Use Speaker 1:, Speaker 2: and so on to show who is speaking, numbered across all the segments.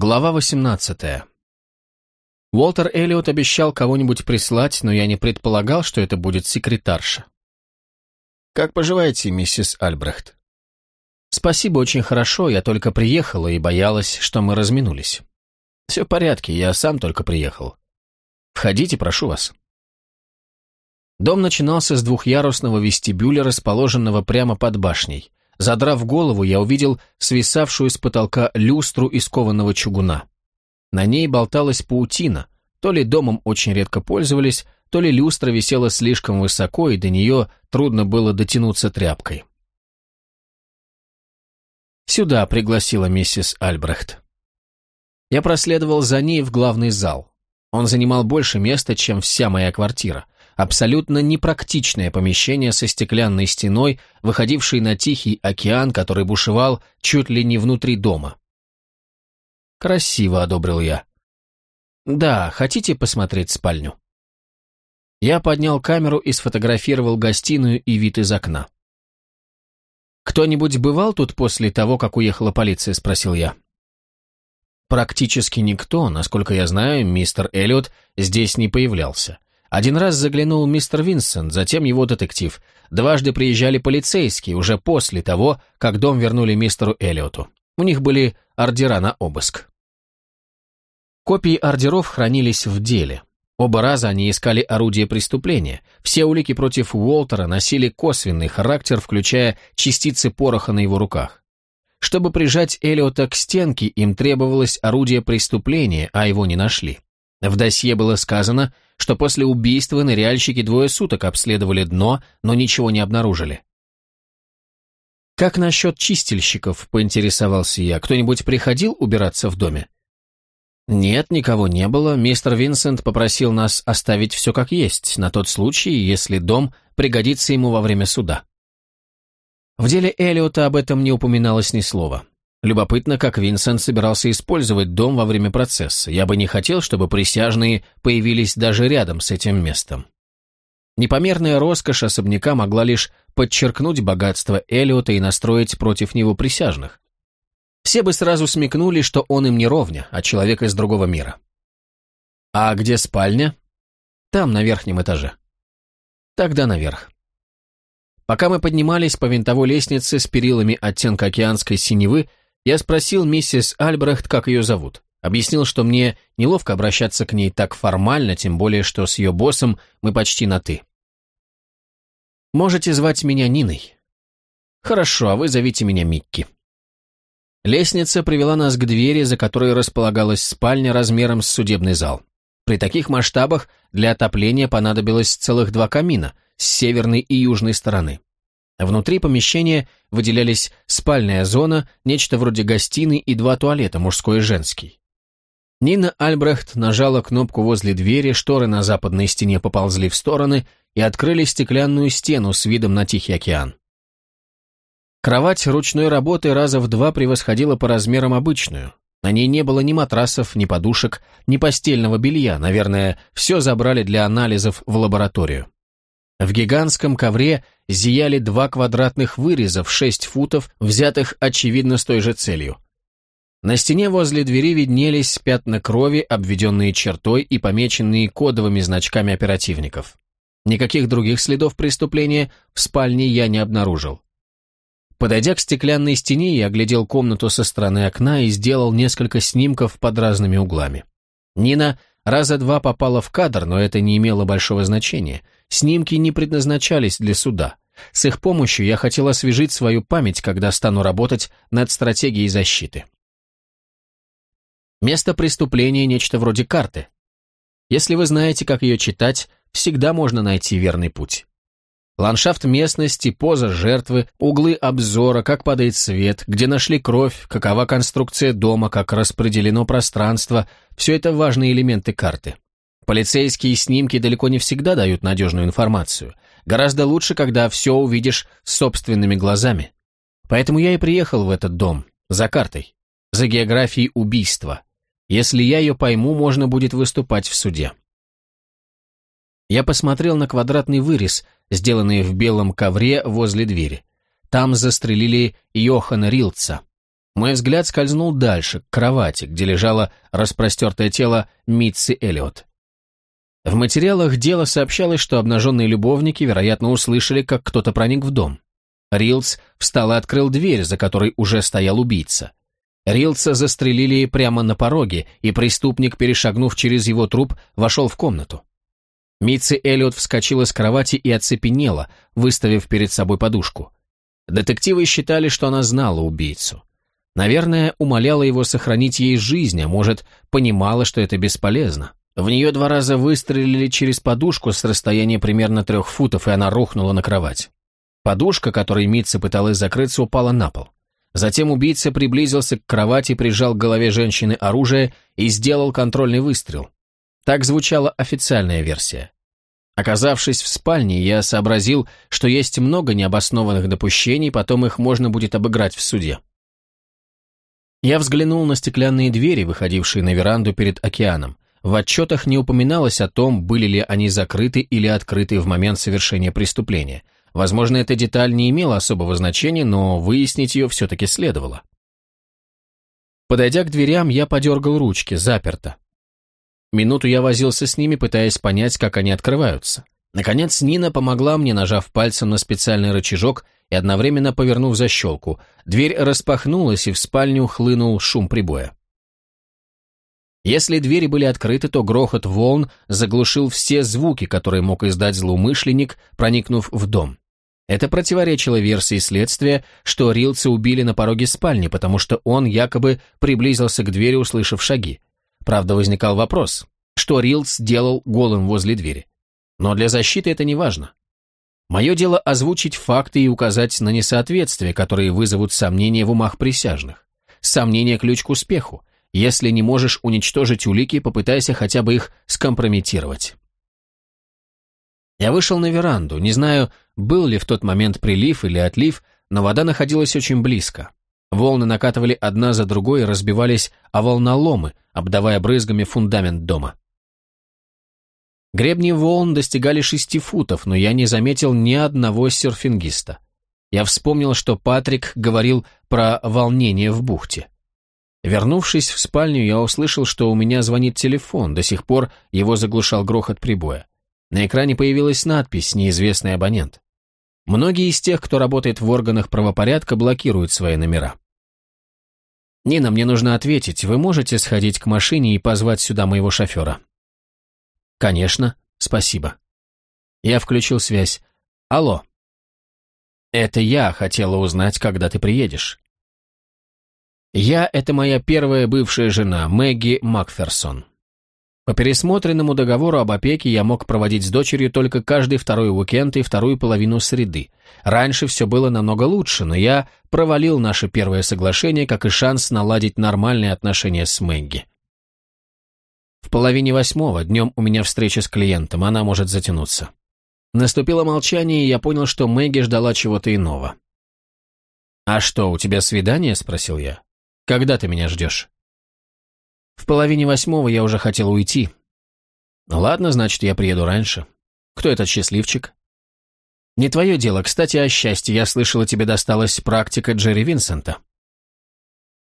Speaker 1: Глава 18. Уолтер Эллиот обещал кого-нибудь прислать, но я не предполагал, что это будет секретарша. «Как поживаете, миссис Альбрехт?» «Спасибо, очень хорошо, я только приехала и боялась, что мы разминулись». «Все в порядке, я сам только приехал. Входите, прошу вас». Дом начинался с двухъярусного вестибюля, расположенного прямо под башней. Задрав голову, я увидел свисавшую с потолка люстру из кованого чугуна. На ней болталась паутина, то ли домом очень редко пользовались, то ли люстра висела слишком высоко, и до нее трудно было дотянуться тряпкой. «Сюда», — пригласила миссис Альбрехт. Я проследовал за ней в главный зал. Он занимал больше места, чем вся моя квартира — абсолютно непрактичное помещение со стеклянной стеной, выходившей на Тихий океан, который бушевал чуть ли не внутри дома. «Красиво», — одобрил я. «Да, хотите посмотреть спальню?» Я поднял камеру и сфотографировал гостиную и вид из окна. «Кто-нибудь бывал тут после того, как уехала полиция?» — спросил я. «Практически никто. Насколько я знаю, мистер Эллиот здесь не появлялся. Один раз заглянул мистер Винсент, затем его детектив. Дважды приезжали полицейские, уже после того, как дом вернули мистеру Эллиоту. У них были ордера на обыск. Копии ордеров хранились в деле. Оба раза они искали орудие преступления. Все улики против Уолтера носили косвенный характер, включая частицы пороха на его руках. Чтобы прижать Эллиота к стенке, им требовалось орудие преступления, а его не нашли. В досье было сказано, что после убийства ныряльщики двое суток обследовали дно, но ничего не обнаружили. «Как насчет чистильщиков?» – поинтересовался я. «Кто-нибудь приходил убираться в доме?» «Нет, никого не было. Мистер Винсент попросил нас оставить все как есть, на тот случай, если дом пригодится ему во время суда». В деле Эллиота об этом не упоминалось ни слова. Любопытно, как Винсент собирался использовать дом во время процесса. Я бы не хотел, чтобы присяжные появились даже рядом с этим местом. Непомерная роскошь особняка могла лишь подчеркнуть богатство Эллиота и настроить против него присяжных. Все бы сразу смекнули, что он им не ровня, а человек из другого мира. «А где спальня?» «Там, на верхнем этаже». «Тогда наверх». Пока мы поднимались по винтовой лестнице с перилами оттенка океанской синевы, я спросил миссис Альбрехт, как ее зовут. Объяснил, что мне неловко обращаться к ней так формально, тем более, что с ее боссом мы почти на «ты». «Можете звать меня Ниной». «Хорошо, а вы зовите меня Микки». Лестница привела нас к двери, за которой располагалась спальня размером с судебный зал. При таких масштабах для отопления понадобилось целых два камина с северной и южной стороны. Внутри помещения выделялись спальная зона, нечто вроде гостиной и два туалета, мужской и женский. Нина Альбрехт нажала кнопку возле двери, шторы на западной стене поползли в стороны и открыли стеклянную стену с видом на Тихий океан. Кровать ручной работы раза в два превосходила по размерам обычную. На ней не было ни матрасов, ни подушек, ни постельного белья, наверное, все забрали для анализов в лабораторию. В гигантском ковре зияли два квадратных выреза в шесть футов, взятых, очевидно, с той же целью. На стене возле двери виднелись пятна крови, обведенные чертой и помеченные кодовыми значками оперативников. Никаких других следов преступления в спальне я не обнаружил. Подойдя к стеклянной стене, я оглядел комнату со стороны окна и сделал несколько снимков под разными углами. Нина раза два попала в кадр, но это не имело большого значения — Снимки не предназначались для суда. С их помощью я хотел освежить свою память, когда стану работать над стратегией защиты. Место преступления – нечто вроде карты. Если вы знаете, как ее читать, всегда можно найти верный путь. Ландшафт местности, поза жертвы, углы обзора, как падает свет, где нашли кровь, какова конструкция дома, как распределено пространство – все это важные элементы карты. Полицейские снимки далеко не всегда дают надежную информацию. Гораздо лучше, когда все увидишь собственными глазами. Поэтому я и приехал в этот дом, за картой, за географией убийства. Если я ее пойму, можно будет выступать в суде. Я посмотрел на квадратный вырез, сделанный в белом ковре возле двери. Там застрелили Йохана Рилца. Мой взгляд скользнул дальше, к кровати, где лежало распростертое тело Митси Эллиот. В материалах дела сообщалось, что обнаженные любовники, вероятно, услышали, как кто-то проник в дом. Рилс встал и открыл дверь, за которой уже стоял убийца. Рилса застрелили прямо на пороге, и преступник, перешагнув через его труп, вошел в комнату. Митси Эллиот вскочила с кровати и оцепенела, выставив перед собой подушку. Детективы считали, что она знала убийцу. Наверное, умоляла его сохранить ей жизнь, а может, понимала, что это бесполезно. В нее два раза выстрелили через подушку с расстояния примерно трех футов, и она рухнула на кровать. Подушка, которой Митца пыталась закрыться, упала на пол. Затем убийца приблизился к кровати, прижал к голове женщины оружие и сделал контрольный выстрел. Так звучала официальная версия. Оказавшись в спальне, я сообразил, что есть много необоснованных допущений, потом их можно будет обыграть в суде. Я взглянул на стеклянные двери, выходившие на веранду перед океаном. В отчетах не упоминалось о том, были ли они закрыты или открыты в момент совершения преступления. Возможно, эта деталь не имела особого значения, но выяснить ее все-таки следовало. Подойдя к дверям, я подергал ручки, заперто. Минуту я возился с ними, пытаясь понять, как они открываются. Наконец Нина помогла мне, нажав пальцем на специальный рычажок и одновременно повернув защелку. Дверь распахнулась, и в спальню хлынул шум прибоя. Если двери были открыты, то грохот волн заглушил все звуки, которые мог издать злоумышленник, проникнув в дом. Это противоречило версии следствия, что Рилца убили на пороге спальни, потому что он якобы приблизился к двери, услышав шаги. Правда, возникал вопрос, что Рилц делал голым возле двери. Но для защиты это не важно. Мое дело озвучить факты и указать на несоответствия, которые вызовут сомнения в умах присяжных. Сомнение – ключ к успеху. Если не можешь уничтожить улики, попытайся хотя бы их скомпрометировать. Я вышел на веранду, не знаю, был ли в тот момент прилив или отлив, но вода находилась очень близко. Волны накатывали одна за другой и разбивались о волноломы, обдавая брызгами фундамент дома. Гребни волн достигали шести футов, но я не заметил ни одного серфингиста. Я вспомнил, что Патрик говорил про волнение в бухте. Вернувшись в спальню, я услышал, что у меня звонит телефон, до сих пор его заглушал грохот прибоя. На экране появилась надпись «Неизвестный абонент». Многие из тех, кто работает в органах правопорядка, блокируют свои номера. «Нина, мне нужно ответить. Вы можете сходить к машине и позвать сюда моего шофера?» «Конечно, спасибо». Я включил связь. «Алло». «Это я хотела узнать, когда ты приедешь». «Я — это моя первая бывшая жена, Мэгги Макферсон. По пересмотренному договору об опеке я мог проводить с дочерью только каждый второй уикенд и вторую половину среды. Раньше все было намного лучше, но я провалил наше первое соглашение, как и шанс наладить нормальные отношения с Мэгги. В половине восьмого днем у меня встреча с клиентом, она может затянуться. Наступило молчание, и я понял, что Мэгги ждала чего-то иного. «А что, у тебя свидание?» – спросил я. «Когда ты меня ждешь?» В половине восьмого я уже хотел уйти. Ладно, значит, я приеду раньше. Кто этот счастливчик? Не твое дело. Кстати, о счастье. Я слышала, тебе досталась практика Джерри Винсента.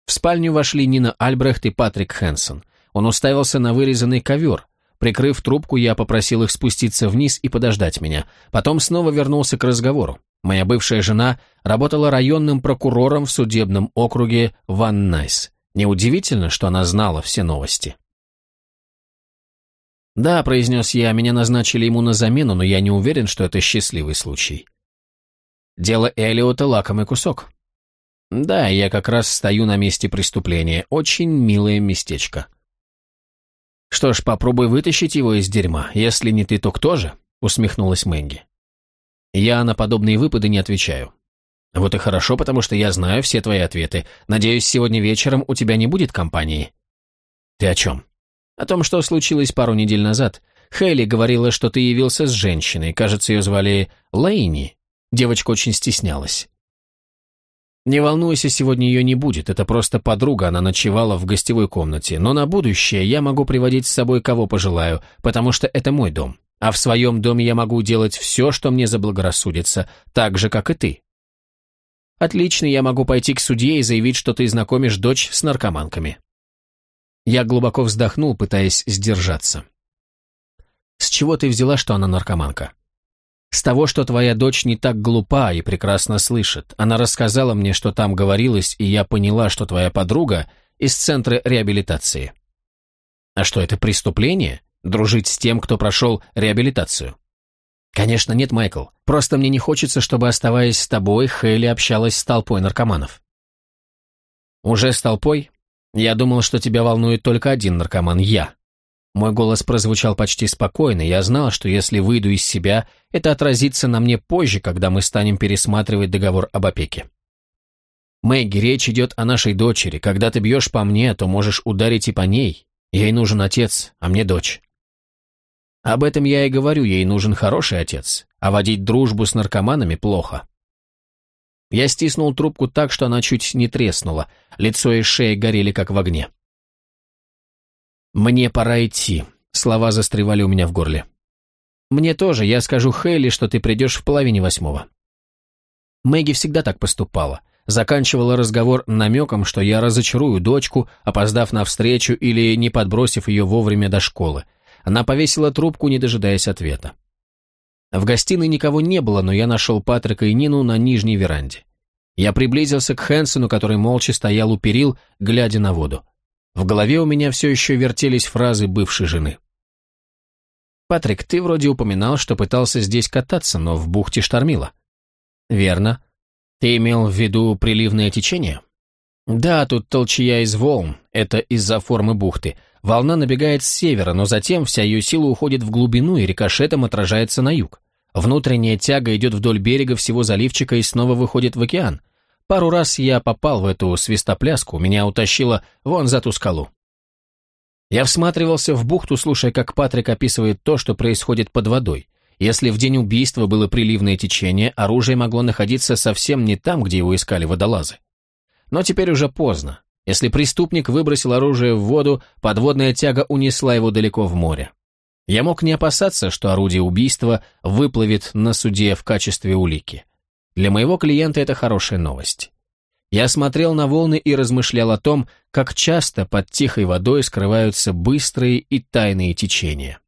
Speaker 1: В спальню вошли Нина Альбрехт и Патрик Хэнсон. Он уставился на вырезанный ковер. Прикрыв трубку, я попросил их спуститься вниз и подождать меня. Потом снова вернулся к разговору. Моя бывшая жена работала районным прокурором в судебном округе Ван Найс. Неудивительно, что она знала все новости. «Да», — произнес я, — «меня назначили ему на замену, но я не уверен, что это счастливый случай». «Дело Элиота — лакомый кусок». «Да, я как раз стою на месте преступления. Очень милое местечко». «Что ж, попробуй вытащить его из дерьма. Если не ты, то кто же?» — усмехнулась Мэнги. «Я на подобные выпады не отвечаю. Вот и хорошо, потому что я знаю все твои ответы. Надеюсь, сегодня вечером у тебя не будет компании. Ты о чем? О том, что случилось пару недель назад. Хейли говорила, что ты явился с женщиной. Кажется, ее звали Лейни. Девочка очень стеснялась. Не волнуйся, сегодня ее не будет. Это просто подруга, она ночевала в гостевой комнате. Но на будущее я могу приводить с собой кого пожелаю, потому что это мой дом. А в своем доме я могу делать все, что мне заблагорассудится, так же, как и ты. Отлично, я могу пойти к судье и заявить, что ты знакомишь дочь с наркоманками. Я глубоко вздохнул, пытаясь сдержаться. С чего ты взяла, что она наркоманка? С того, что твоя дочь не так глупа и прекрасно слышит. Она рассказала мне, что там говорилось, и я поняла, что твоя подруга из центра реабилитации. А что, это преступление? Дружить с тем, кто прошел реабилитацию? Конечно, нет, Майкл. Просто мне не хочется, чтобы, оставаясь с тобой, Хейли общалась с толпой наркоманов. Уже с толпой? Я думал, что тебя волнует только один наркоман – я. Мой голос прозвучал почти спокойно, я знал, что если выйду из себя, это отразится на мне позже, когда мы станем пересматривать договор об опеке. Мэгги, речь идет о нашей дочери. Когда ты бьешь по мне, то можешь ударить и по ней. Ей нужен отец, а мне дочь. Об этом я и говорю, ей нужен хороший отец, а водить дружбу с наркоманами плохо. Я стиснул трубку так, что она чуть не треснула, лицо и шея горели как в огне. «Мне пора идти», — слова застревали у меня в горле. «Мне тоже, я скажу Хейли, что ты придешь в половине восьмого». Мэгги всегда так поступала. Заканчивала разговор намеком, что я разочарую дочку, опоздав на встречу или не подбросив ее вовремя до школы. Она повесила трубку, не дожидаясь ответа. В гостиной никого не было, но я нашел Патрика и Нину на нижней веранде. Я приблизился к Хэнсону, который молча стоял у перил, глядя на воду. В голове у меня все еще вертелись фразы бывшей жены. «Патрик, ты вроде упоминал, что пытался здесь кататься, но в бухте штормило». «Верно. Ты имел в виду приливное течение?» «Да, тут толчья из волн. Это из-за формы бухты. Волна набегает с севера, но затем вся ее сила уходит в глубину и рикошетом отражается на юг. Внутренняя тяга идет вдоль берега всего заливчика и снова выходит в океан. Пару раз я попал в эту свистопляску, меня утащило вон за ту скалу. Я всматривался в бухту, слушая, как Патрик описывает то, что происходит под водой. Если в день убийства было приливное течение, оружие могло находиться совсем не там, где его искали водолазы. Но теперь уже поздно. Если преступник выбросил оружие в воду, подводная тяга унесла его далеко в море. Я мог не опасаться, что орудие убийства выплывет на суде в качестве улики. Для моего клиента это хорошая новость. Я смотрел на волны и размышлял о том, как часто под тихой водой скрываются быстрые и тайные течения.